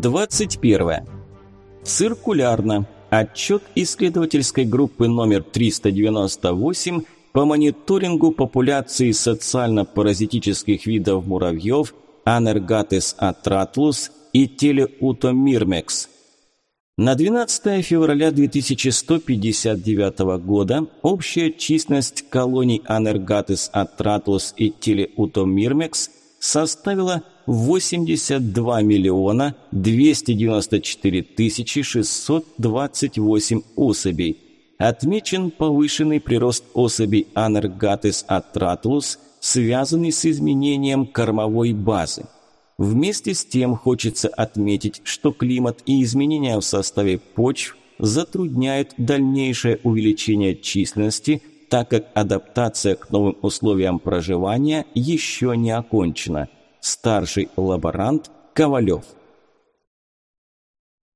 21. Циркулярно. Отчет исследовательской группы номер 398 по мониторингу популяции социально-паразитических видов муравьев Анергатес атратлус и Телеутомирмекс. На 12 февраля 2159 года общая численность колоний Анергатес атратлус и Телеутомирмекс составила 82 миллиона 294 тысячи 628 особей. Отмечен повышенный прирост особей Анергатес атратлус, связанный с изменением кормовой базы. Вместе с тем хочется отметить, что климат и изменения в составе почв затрудняют дальнейшее увеличение численности, так как адаптация к новым условиям проживания еще не окончена. Старший лаборант Ковалев.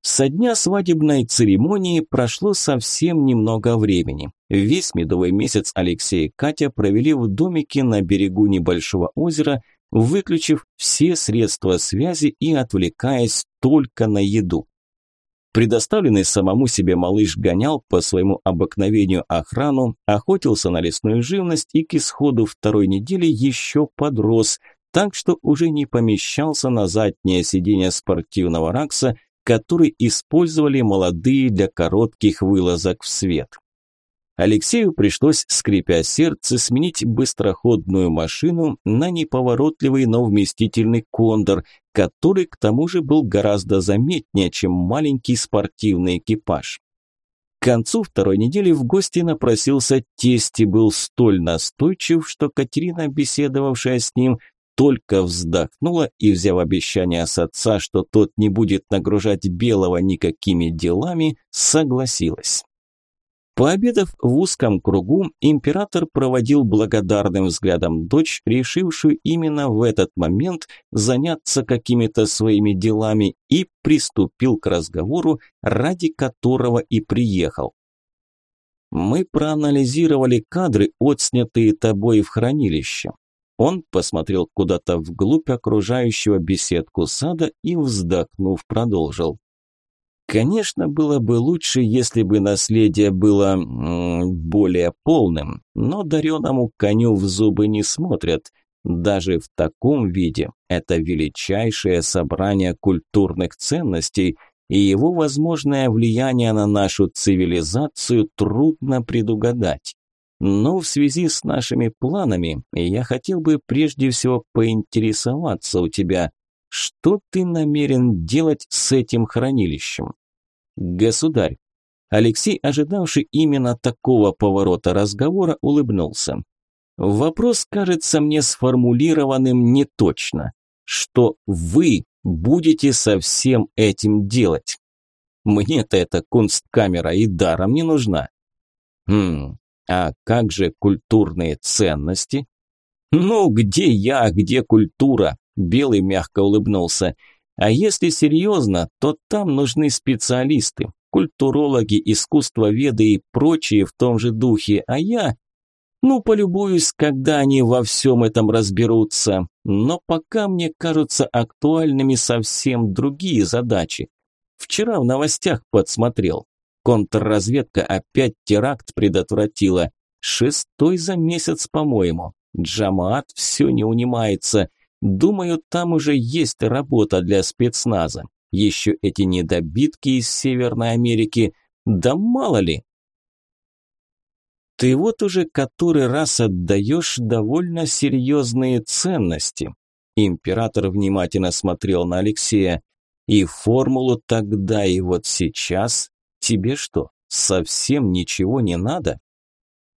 Со дня свадебной церемонии прошло совсем немного времени. Весь медовый месяц Алексей и Катя провели в домике на берегу небольшого озера – выключив все средства связи и отвлекаясь только на еду. Предоставленный самому себе малыш гонял по своему обыкновению охрану, охотился на лесную живность и к исходу второй недели еще подрос, так что уже не помещался на заднее сиденье спортивного ракса, который использовали молодые для коротких вылазок в свет. Алексею пришлось, скрипя сердце, сменить быстроходную машину на неповоротливый, но вместительный кондор, который к тому же был гораздо заметнее, чем маленький спортивный экипаж. К концу второй недели в гости напросился тесть и был столь настойчив, что Катерина, беседовавшая с ним, только вздохнула и, взяв обещание с отца, что тот не будет нагружать Белого никакими делами, согласилась. Пообедав в узком кругу, император проводил благодарным взглядом дочь, решившую именно в этот момент заняться какими-то своими делами, и приступил к разговору, ради которого и приехал. «Мы проанализировали кадры, отснятые тобой в хранилище». Он посмотрел куда-то вглубь окружающего беседку сада и, вздохнув, продолжил. Конечно, было бы лучше, если бы наследие было более полным, но дареному коню в зубы не смотрят. Даже в таком виде это величайшее собрание культурных ценностей, и его возможное влияние на нашу цивилизацию трудно предугадать. Но в связи с нашими планами я хотел бы прежде всего поинтересоваться у тебя, что ты намерен делать с этим хранилищем? Государь. Алексей, ожидавший именно такого поворота разговора, улыбнулся. Вопрос кажется мне сформулированным неточно. Что вы будете со всем этим делать? Мне-то эта кунсткамера и даром не нужна. Хм, а как же культурные ценности? Ну, где я, где культура? Белый мягко улыбнулся. А если серьезно, то там нужны специалисты, культурологи, искусствоведы и прочие в том же духе, а я... Ну, полюбуюсь, когда они во всем этом разберутся. Но пока мне кажутся актуальными совсем другие задачи. Вчера в новостях подсмотрел. Контрразведка опять теракт предотвратила. Шестой за месяц, по-моему. Джамаат все не унимается. Думаю, там уже есть работа для спецназа. Еще эти недобитки из Северной Америки. Да мало ли. Ты вот уже который раз отдаешь довольно серьезные ценности. Император внимательно смотрел на Алексея. И формулу тогда и вот сейчас тебе что, совсем ничего не надо?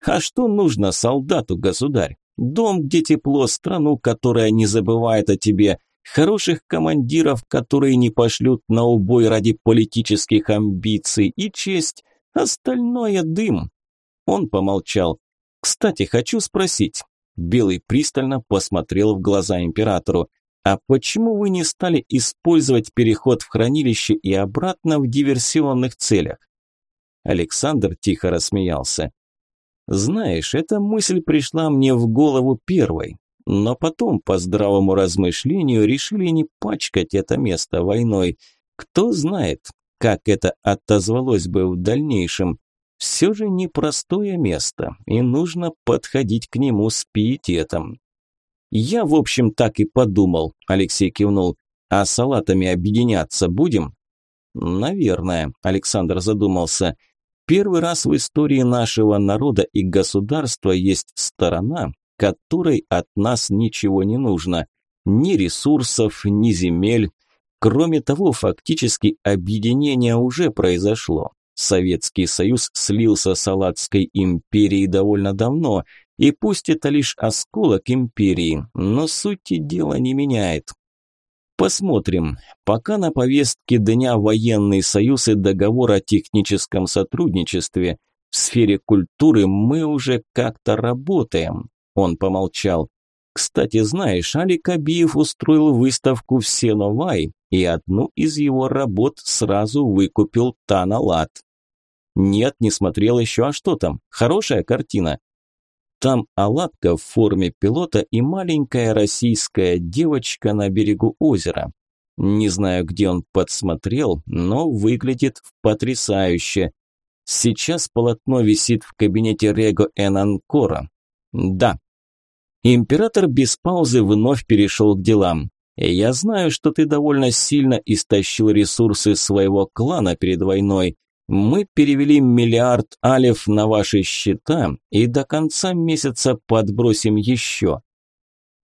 А что нужно солдату, государь? Дом, где тепло, страну, которая не забывает о тебе, хороших командиров, которые не пошлют на убой ради политических амбиций и честь. Остальное дым. Он помолчал. Кстати, хочу спросить. Белый пристально посмотрел в глаза императору. А почему вы не стали использовать переход в хранилище и обратно в диверсионных целях? Александр тихо рассмеялся. Знаешь, эта мысль пришла мне в голову первой, но потом, по здравому размышлению, решили не пачкать это место войной. Кто знает, как это отозвалось бы в дальнейшем. Все же непростое место, и нужно подходить к нему с пиететом. «Я, в общем, так и подумал», – Алексей кивнул. «А салатами объединяться будем?» «Наверное», – Александр задумался. «Первый раз в истории нашего народа и государства есть сторона, которой от нас ничего не нужно. Ни ресурсов, ни земель. Кроме того, фактически объединение уже произошло. Советский Союз слился с Салатской империей довольно давно, и пусть это лишь осколок империи, но сути дела не меняет. Посмотрим. Пока на повестке дня военный союз и договор о техническом сотрудничестве. В сфере культуры мы уже как-то работаем. Он помолчал. Кстати, знаешь, Алик Абиев устроил выставку в Сеновай, и одну из его работ сразу выкупил Таналат. Нет, не смотрел еще, а что там? Хорошая картина. Там оладка в форме пилота и маленькая российская девочка на берегу озера. Не знаю, где он подсмотрел, но выглядит потрясающе. Сейчас полотно висит в кабинете Рего Энанкора. Да. Император без паузы вновь перешел к делам. Я знаю, что ты довольно сильно истощил ресурсы своего клана перед войной, мы перевели миллиард алев на ваши счета и до конца месяца подбросим еще.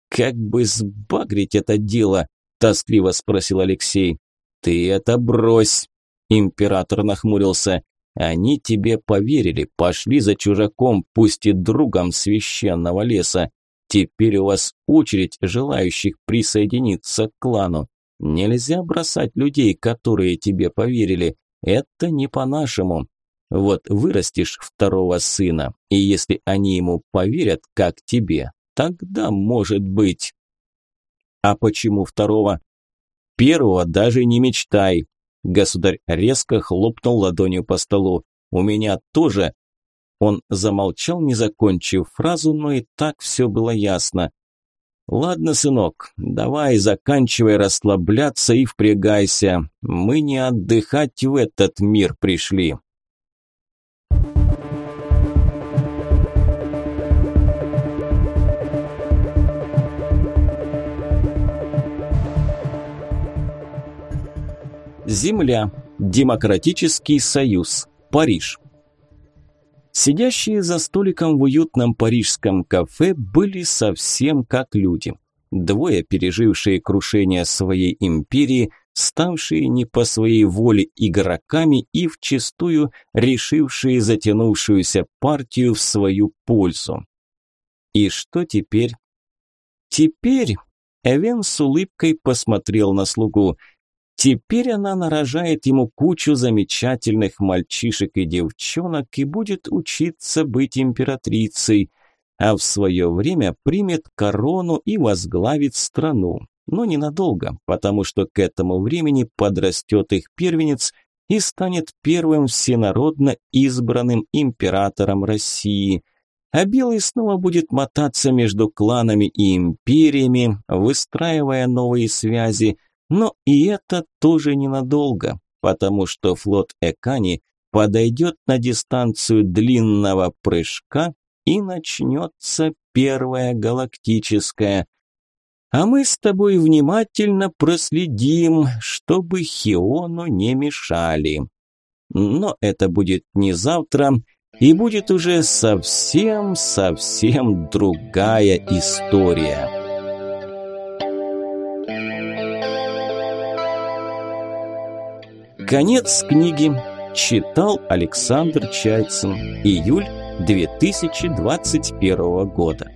Как бы сбагрить это дело? Тоскливо спросил Алексей. Ты это брось. Император нахмурился. Они тебе поверили, пошли за чужаком, пусть и другом священного леса. Теперь у вас очередь желающих присоединиться к клану. Нельзя бросать людей, которые тебе поверили. Это не по-нашему. Вот вырастешь второго сына, и если они ему поверят, как тебе, тогда может быть. А почему второго? Первого даже не мечтай. Государь резко хлопнул ладонью по столу. У меня тоже. Он замолчал, не закончив фразу, но и так все было ясно. «Ладно, сынок, давай заканчивай расслабляться и впрягайся. Мы не отдыхать в этот мир пришли». Земля. Демократический союз. Париж. Сидящие за столиком в уютном парижском кафе были совсем как люди. Двое, пережившие крушение своей империи, ставшие не по своей воле игроками и вчистую решившие затянувшуюся партию в свою пользу. И что теперь? Теперь Эвен с улыбкой посмотрел на слугу – Теперь она нарожает ему кучу замечательных мальчишек и девчонок и будет учиться быть императрицей, а в свое время примет корону и возглавит страну. Но ненадолго, потому что к этому времени подрастет их первенец и станет первым всенародно избранным императором России. А Белый снова будет мотаться между кланами и империями, выстраивая новые связи – но и это тоже ненадолго, потому что флот Экани подойдет на дистанцию длинного прыжка и начнется первая галактическая. А мы с тобой внимательно проследим, чтобы Хиону не мешали. Но это будет не завтра, и будет уже совсем-совсем другая история. Конец книги. Читал Александр Чайцин. Июль 2021 года.